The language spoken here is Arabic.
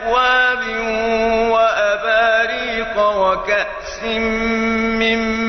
أكواب وَأَبَارِيقَ وَكَأْسٍ مِّن